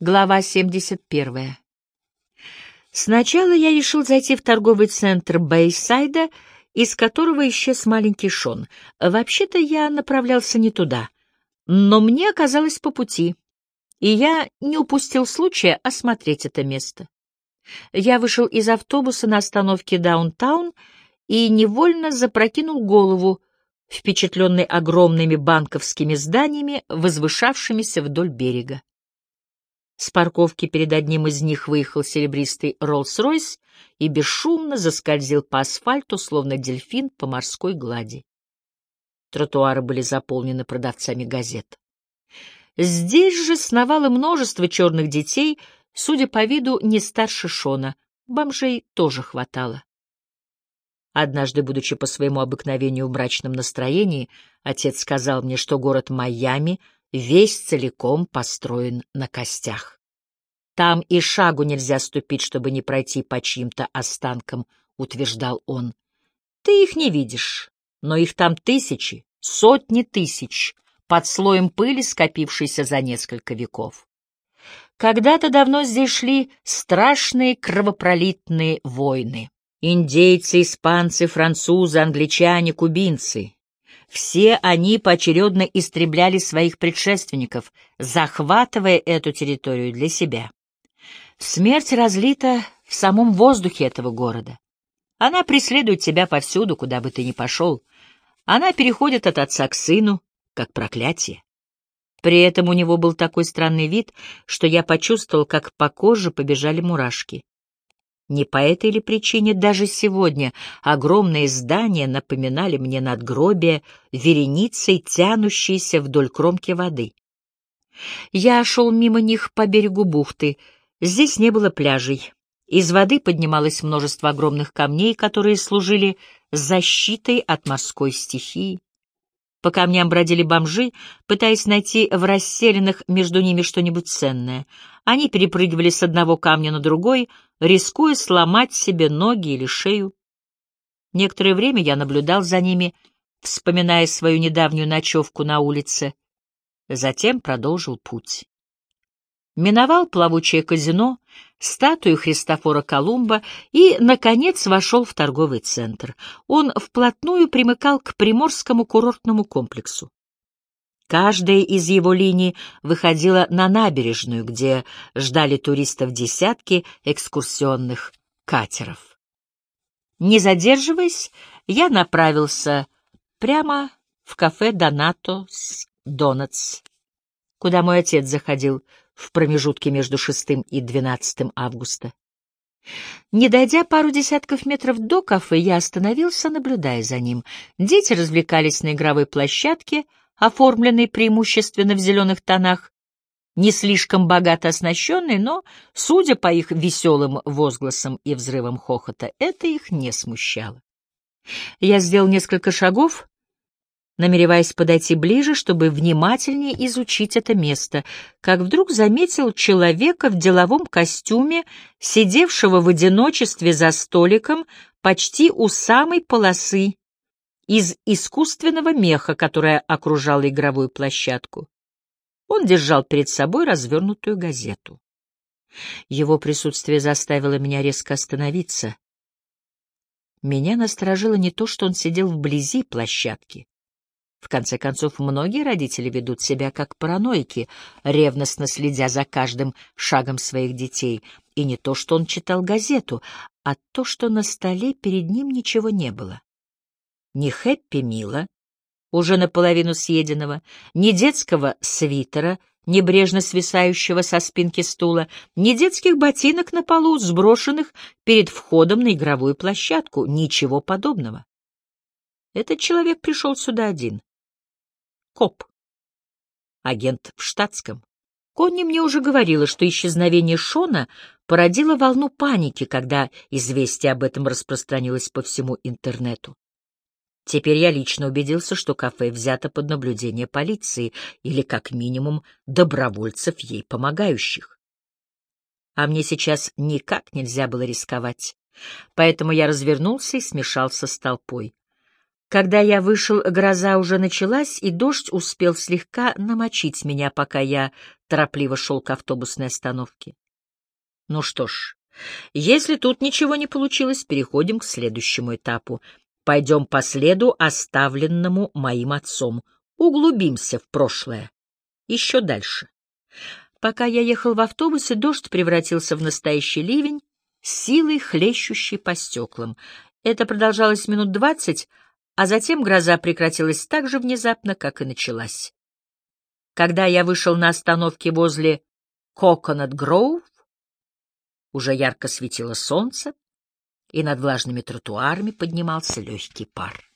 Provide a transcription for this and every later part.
Глава 71. Сначала я решил зайти в торговый центр Бейсайда, из которого исчез маленький Шон. Вообще-то я направлялся не туда, но мне оказалось по пути, и я не упустил случая осмотреть это место. Я вышел из автобуса на остановке Даунтаун и невольно запрокинул голову, впечатленный огромными банковскими зданиями, возвышавшимися вдоль берега. С парковки перед одним из них выехал серебристый Роллс-Ройс и бесшумно заскользил по асфальту, словно дельфин по морской глади. Тротуары были заполнены продавцами газет. Здесь же сновало множество черных детей, судя по виду, не старше Шона. Бомжей тоже хватало. Однажды, будучи по своему обыкновению в мрачном настроении, отец сказал мне, что город Майами — весь целиком построен на костях. Там и шагу нельзя ступить, чтобы не пройти по чьим-то останкам, — утверждал он. Ты их не видишь, но их там тысячи, сотни тысяч, под слоем пыли, скопившейся за несколько веков. Когда-то давно здесь шли страшные кровопролитные войны. Индейцы, испанцы, французы, англичане, кубинцы. Все они поочередно истребляли своих предшественников, захватывая эту территорию для себя. Смерть разлита в самом воздухе этого города. Она преследует тебя повсюду, куда бы ты ни пошел. Она переходит от отца к сыну, как проклятие. При этом у него был такой странный вид, что я почувствовал, как по коже побежали мурашки. Не по этой ли причине даже сегодня огромные здания напоминали мне надгробие вереницей, тянущейся вдоль кромки воды. Я шел мимо них по берегу бухты. Здесь не было пляжей. Из воды поднималось множество огромных камней, которые служили защитой от морской стихии. По камням бродили бомжи, пытаясь найти в расселенных между ними что-нибудь ценное. Они перепрыгивали с одного камня на другой, рискуя сломать себе ноги или шею. Некоторое время я наблюдал за ними, вспоминая свою недавнюю ночевку на улице. Затем продолжил путь миновал плавучее казино, статую Христофора Колумба и, наконец, вошел в торговый центр. Он вплотную примыкал к приморскому курортному комплексу. Каждая из его линий выходила на набережную, где ждали туристов десятки экскурсионных катеров. Не задерживаясь, я направился прямо в кафе «Донато» «Донатс», куда мой отец заходил в промежутке между 6 и 12 августа. Не дойдя пару десятков метров до кафе, я остановился, наблюдая за ним. Дети развлекались на игровой площадке, оформленной преимущественно в зеленых тонах, не слишком богато оснащенной, но, судя по их веселым возгласам и взрывам хохота, это их не смущало. Я сделал несколько шагов, намереваясь подойти ближе, чтобы внимательнее изучить это место, как вдруг заметил человека в деловом костюме, сидевшего в одиночестве за столиком почти у самой полосы из искусственного меха, которая окружала игровую площадку. Он держал перед собой развернутую газету. Его присутствие заставило меня резко остановиться. Меня насторожило не то, что он сидел вблизи площадки, в конце концов, многие родители ведут себя как параноики, ревностно следя за каждым шагом своих детей. И не то, что он читал газету, а то, что на столе перед ним ничего не было. Ни хэппи мила, уже наполовину съеденного, ни детского свитера, небрежно свисающего со спинки стула, ни детских ботинок на полу, сброшенных перед входом на игровую площадку, ничего подобного. Этот человек пришел сюда один. Коп. Агент в штатском. Конни мне уже говорила, что исчезновение Шона породило волну паники, когда известие об этом распространилось по всему интернету. Теперь я лично убедился, что кафе взято под наблюдение полиции или, как минимум, добровольцев ей помогающих. А мне сейчас никак нельзя было рисковать, поэтому я развернулся и смешался с толпой. Когда я вышел, гроза уже началась, и дождь успел слегка намочить меня, пока я торопливо шел к автобусной остановке. Ну что ж, если тут ничего не получилось, переходим к следующему этапу. Пойдем по следу, оставленному моим отцом. Углубимся в прошлое. Еще дальше. Пока я ехал в автобусе, дождь превратился в настоящий ливень, силой хлещущий по стеклам. Это продолжалось минут двадцать, а затем гроза прекратилась так же внезапно, как и началась. Когда я вышел на остановке возле Coconut Grove, уже ярко светило солнце, и над влажными тротуарами поднимался легкий пар.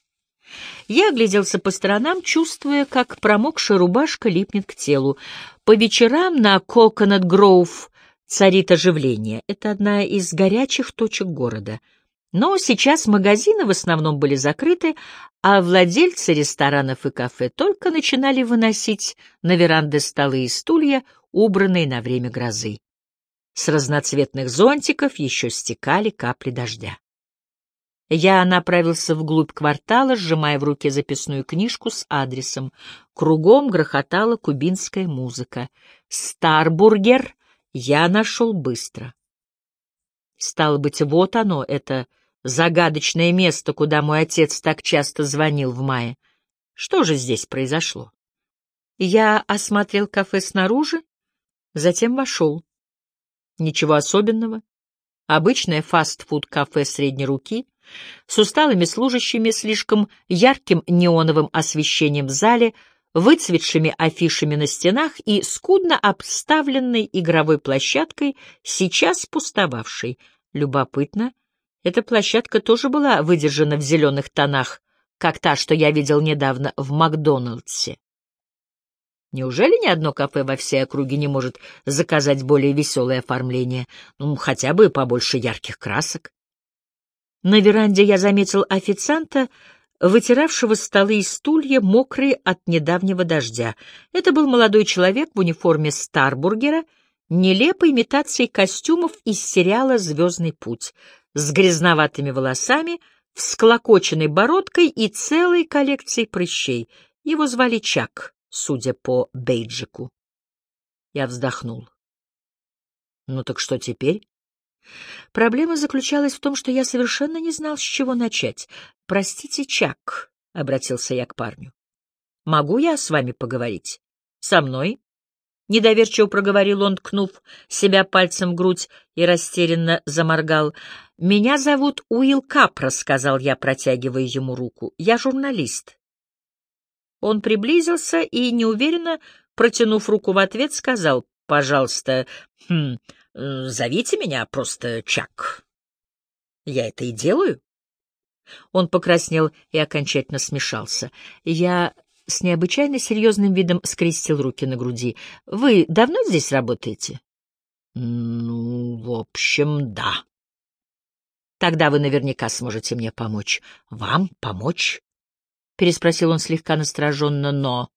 Я огляделся по сторонам, чувствуя, как промокшая рубашка липнет к телу. По вечерам на Coconut Grove царит оживление. Это одна из горячих точек города — но сейчас магазины в основном были закрыты, а владельцы ресторанов и кафе только начинали выносить на веранды столы и стулья, убранные на время грозы. С разноцветных зонтиков еще стекали капли дождя. Я направился вглубь квартала, сжимая в руке записную книжку с адресом. Кругом грохотала кубинская музыка. «Старбургер» я нашел быстро. Стало быть, вот оно, это загадочное место, куда мой отец так часто звонил в мае. Что же здесь произошло? Я осмотрел кафе снаружи, затем вошел. Ничего особенного. Обычное фастфуд-кафе средней руки, с усталыми служащими, слишком ярким неоновым освещением в зале, выцветшими афишами на стенах и скудно обставленной игровой площадкой, сейчас пустовавшей. Любопытно, эта площадка тоже была выдержана в зеленых тонах, как та, что я видел недавно в Макдоналдсе. Неужели ни одно кафе во всей округе не может заказать более веселое оформление, ну, хотя бы побольше ярких красок? На веранде я заметил официанта, вытиравшего столы и стулья, мокрые от недавнего дождя. Это был молодой человек в униформе Старбургера, нелепой имитацией костюмов из сериала «Звездный путь» с грязноватыми волосами, всклокоченной бородкой и целой коллекцией прыщей. Его звали Чак, судя по бейджику. Я вздохнул. Ну так что теперь? Проблема заключалась в том, что я совершенно не знал, с чего начать. «Простите, Чак», — обратился я к парню. «Могу я с вами поговорить?» «Со мной?» — недоверчиво проговорил он, ткнув себя пальцем в грудь и растерянно заморгал. «Меня зовут Уилл Капра», — сказал я, протягивая ему руку. «Я журналист». Он приблизился и, неуверенно, протянув руку в ответ, сказал, «Пожалуйста, хм, зовите меня просто Чак». «Я это и делаю». Он покраснел и окончательно смешался. «Я с необычайно серьезным видом скрестил руки на груди. «Вы давно здесь работаете?» «Ну, в общем, да», Тогда вы наверняка сможете мне помочь. Вам помочь? Переспросил он слегка настороженно, но...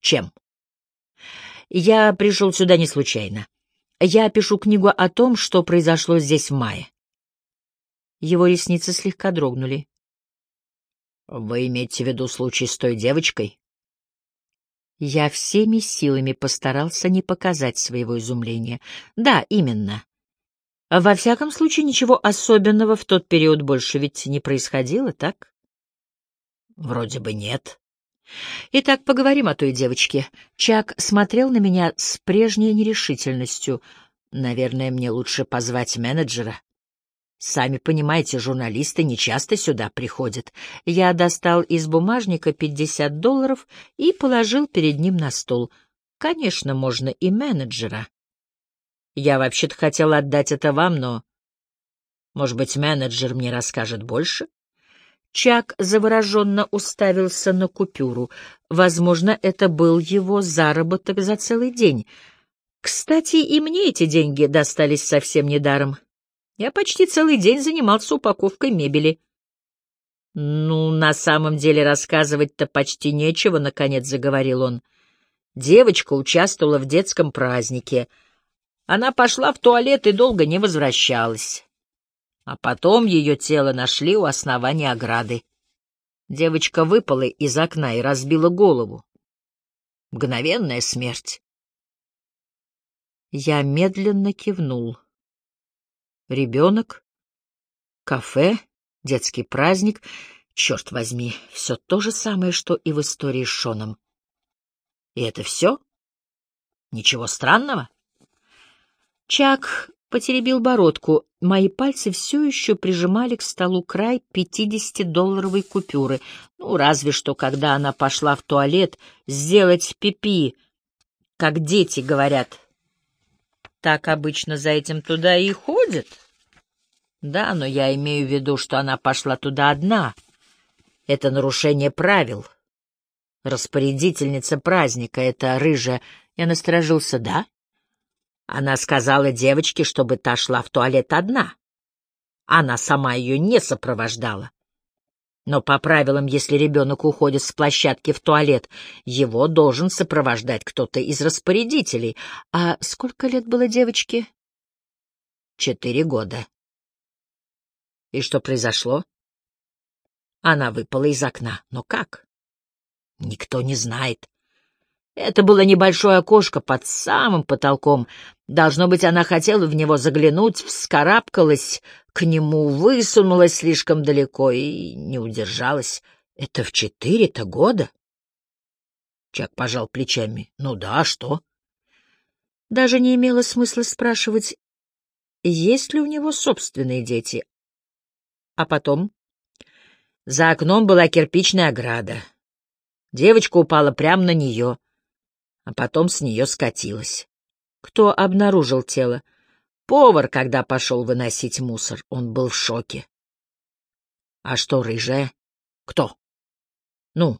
Чем? Я пришел сюда не случайно. Я пишу книгу о том, что произошло здесь в мае. Его ресницы слегка дрогнули. Вы имеете в виду случай с той девочкой? Я всеми силами постарался не показать своего изумления. Да, именно. Во всяком случае, ничего особенного в тот период больше ведь не происходило, так? Вроде бы нет. Итак, поговорим о той девочке. Чак смотрел на меня с прежней нерешительностью. Наверное, мне лучше позвать менеджера. Сами понимаете, журналисты не часто сюда приходят. Я достал из бумажника 50 долларов и положил перед ним на стол. Конечно, можно и менеджера. Я вообще-то хотел отдать это вам, но... Может быть, менеджер мне расскажет больше? Чак завороженно уставился на купюру. Возможно, это был его заработок за целый день. Кстати, и мне эти деньги достались совсем недаром. Я почти целый день занимался упаковкой мебели. «Ну, на самом деле рассказывать-то почти нечего», — наконец заговорил он. Девочка участвовала в детском празднике — она пошла в туалет и долго не возвращалась. А потом ее тело нашли у основания ограды. Девочка выпала из окна и разбила голову. Мгновенная смерть. Я медленно кивнул. Ребенок, кафе, детский праздник. Черт возьми, все то же самое, что и в истории с Шоном. И это все? Ничего странного? Чак потеребил бородку. Мои пальцы все еще прижимали к столу край пятидесятидолларовой купюры. Ну, разве что, когда она пошла в туалет сделать пипи, как дети говорят. Так обычно за этим туда и ходят. Да, но я имею в виду, что она пошла туда одна. Это нарушение правил. Распорядительница праздника, это рыжая. Я насторожился, да? Она сказала девочке, чтобы та шла в туалет одна. Она сама ее не сопровождала. Но по правилам, если ребенок уходит с площадки в туалет, его должен сопровождать кто-то из распорядителей. А сколько лет было девочке? Четыре года. И что произошло? Она выпала из окна. Но как? Никто не знает. Это было небольшое окошко под самым потолком. Должно быть, она хотела в него заглянуть, вскарабкалась к нему, высунулась слишком далеко и не удержалась. Это в четыре-то года? Чак пожал плечами. Ну да, что? Даже не имело смысла спрашивать, есть ли у него собственные дети. А потом? За окном была кирпичная ограда. Девочка упала прямо на нее — а потом с нее скатилась. Кто обнаружил тело? Повар, когда пошел выносить мусор. Он был в шоке. А что, рыжая? Кто? Ну,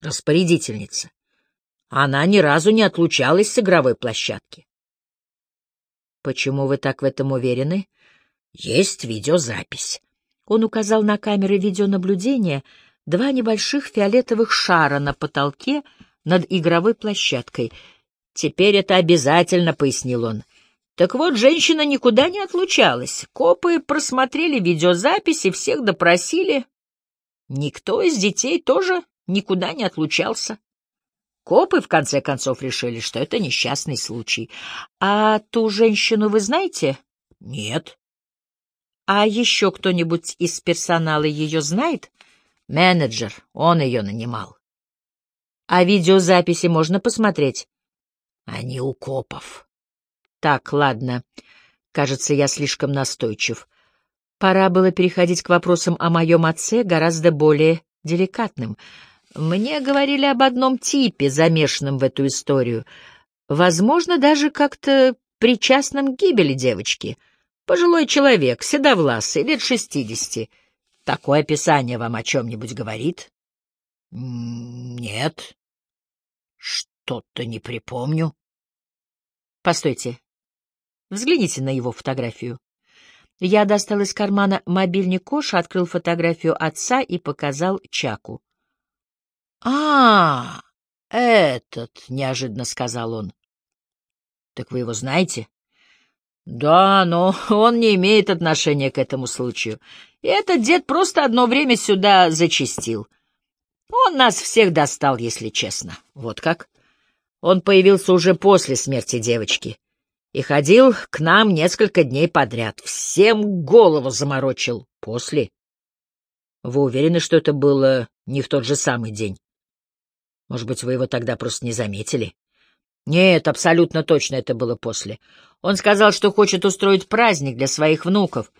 распорядительница. Она ни разу не отлучалась с игровой площадки. Почему вы так в этом уверены? Есть видеозапись. Он указал на камеры видеонаблюдения два небольших фиолетовых шара на потолке — над игровой площадкой. «Теперь это обязательно», — пояснил он. Так вот, женщина никуда не отлучалась. Копы просмотрели видеозаписи, всех допросили. Никто из детей тоже никуда не отлучался. Копы, в конце концов, решили, что это несчастный случай. А ту женщину вы знаете? Нет. А еще кто-нибудь из персонала ее знает? Менеджер, он ее нанимал. А видеозаписи можно посмотреть? Они у копов. Так, ладно. Кажется, я слишком настойчив. Пора было переходить к вопросам о моем отце, гораздо более деликатным. Мне говорили об одном типе, замешанном в эту историю. Возможно, даже как-то причастном к гибели девочки. Пожилой человек, седовласый, лет шестидесяти. Такое описание вам о чем-нибудь говорит? — Нет. Что-то не припомню. Постойте. Взгляните на его фотографию. Я достал из кармана мобильник Коша, открыл фотографию отца и показал Чаку. — А, этот, — неожиданно сказал он. — Так вы его знаете? — Да, но он не имеет отношения к этому случаю. И этот дед просто одно время сюда зачистил. — он нас всех достал, если честно. Вот как? Он появился уже после смерти девочки и ходил к нам несколько дней подряд. Всем голову заморочил. После? Вы уверены, что это было не в тот же самый день? Может быть, вы его тогда просто не заметили? Нет, абсолютно точно это было после. Он сказал, что хочет устроить праздник для своих внуков.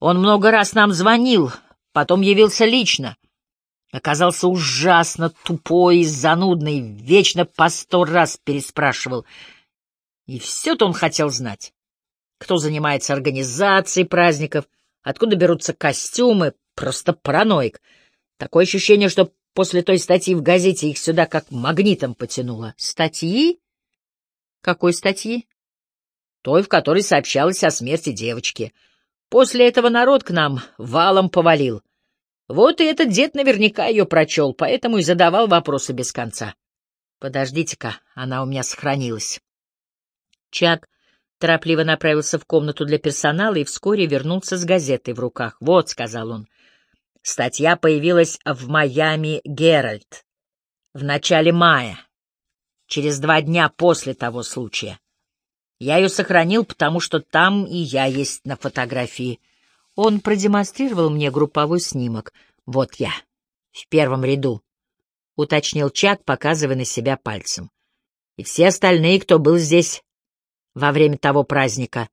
Он много раз нам звонил, потом явился лично — оказался ужасно тупой и занудный, вечно по сто раз переспрашивал. И все-то он хотел знать. Кто занимается организацией праздников, откуда берутся костюмы, просто параноик. Такое ощущение, что после той статьи в газете их сюда как магнитом потянуло. Статьи? Какой статьи? Той, в которой сообщалось о смерти девочки. После этого народ к нам валом повалил — вот и этот дед наверняка ее прочел, поэтому и задавал вопросы без конца. Подождите-ка, она у меня сохранилась. Чак торопливо направился в комнату для персонала и вскоре вернулся с газетой в руках. «Вот», — сказал он, Статья появилась в Майами Геральт в начале мая, через два дня после того случая. Я ее сохранил, потому что там и я есть на фотографии. Он продемонстрировал мне групповой снимок. Вот я, в первом ряду, — уточнил Чак, показывая на себя пальцем. И все остальные, кто был здесь во время того праздника.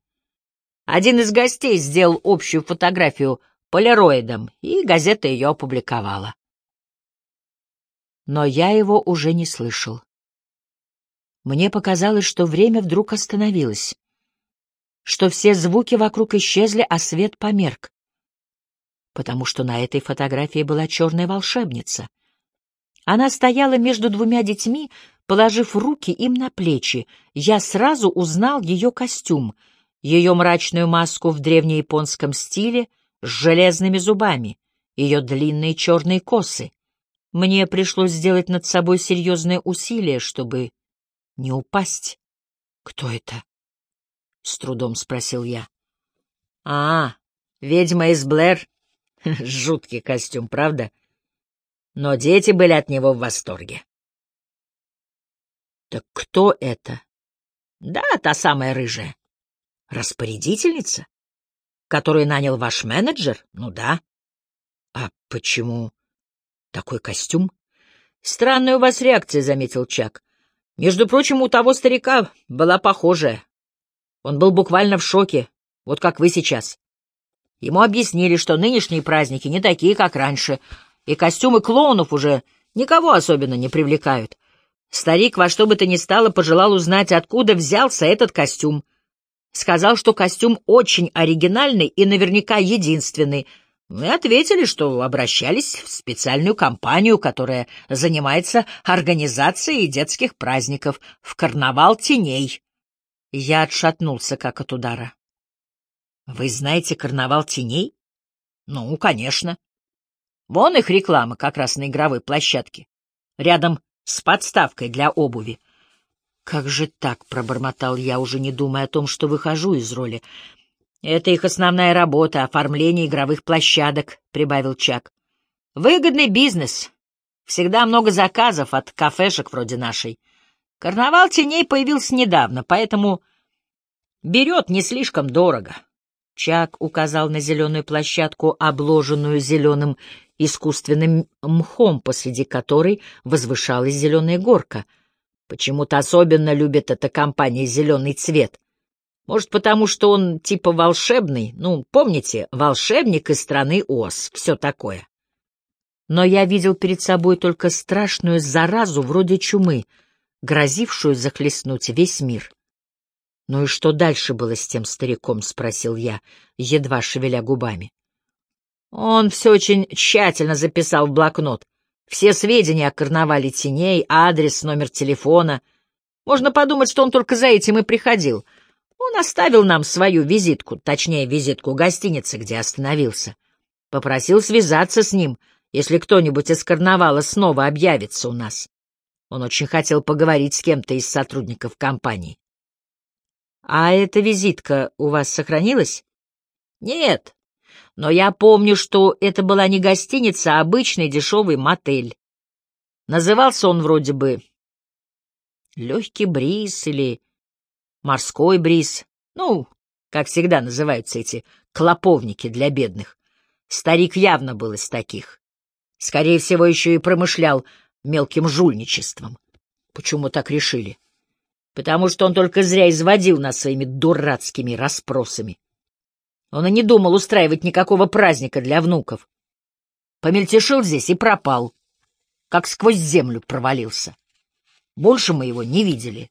Один из гостей сделал общую фотографию полироидом, и газета ее опубликовала. Но я его уже не слышал. Мне показалось, что время вдруг остановилось, что все звуки вокруг исчезли, а свет померк, потому что на этой фотографии была черная волшебница. Она стояла между двумя детьми, положив руки им на плечи. Я сразу узнал ее костюм, ее мрачную маску в древнеяпонском стиле с железными зубами, ее длинные черные косы. Мне пришлось сделать над собой серьезное усилие, чтобы не упасть. — Кто это? — с трудом спросил я. — А, ведьма из Блэр. Жуткий костюм, правда? Но дети были от него в восторге. — Так кто это? — Да, та самая рыжая. — Распорядительница? Которую нанял ваш менеджер? Ну да. — А почему такой костюм? — Странная у вас реакция, — заметил Чак. Между прочим, у того старика была похожая. Он был буквально в шоке, вот как вы сейчас. Ему объяснили, что нынешние праздники не такие, как раньше, и костюмы клоунов уже никого особенно не привлекают. Старик во что бы то ни стало пожелал узнать, откуда взялся этот костюм. Сказал, что костюм очень оригинальный и наверняка единственный — мы ответили, что обращались в специальную компанию, которая занимается организацией детских праздников, в карнавал теней. Я отшатнулся, как от удара. Вы знаете карнавал теней? Ну, конечно. Вон их реклама как раз на игровой площадке, рядом с подставкой для обуви. Как же так, пробормотал я, уже не думая о том, что выхожу из роли. Это их основная работа — оформление игровых площадок, — прибавил Чак. Выгодный бизнес. Всегда много заказов от кафешек вроде нашей. Карнавал теней появился недавно, поэтому берет не слишком дорого. Чак указал на зеленую площадку, обложенную зеленым искусственным мхом, посреди которой возвышалась зеленая горка. Почему-то особенно любит эта компания зеленый цвет. Может, потому что он типа волшебный, ну, помните, волшебник из страны Оз, все такое. Но я видел перед собой только страшную заразу вроде чумы, грозившую захлестнуть весь мир. «Ну и что дальше было с тем стариком?» — спросил я, едва шевеля губами. Он все очень тщательно записал в блокнот. Все сведения о карнавале теней, адрес, номер телефона. Можно подумать, что он только за этим и приходил — он оставил нам свою визитку, точнее, визитку гостиницы, где остановился. Попросил связаться с ним, если кто-нибудь из карнавала снова объявится у нас. Он очень хотел поговорить с кем-то из сотрудников компании. — А эта визитка у вас сохранилась? — Нет, но я помню, что это была не гостиница, а обычный дешевый мотель. Назывался он вроде бы «Легкий бриз» или морской бриз, ну, как всегда называются эти клоповники для бедных. Старик явно был из таких. Скорее всего, еще и промышлял мелким жульничеством. Почему так решили? Потому что он только зря изводил нас своими дурацкими расспросами. Он и не думал устраивать никакого праздника для внуков. Помельтешил здесь и пропал, как сквозь землю провалился. Больше мы его не видели.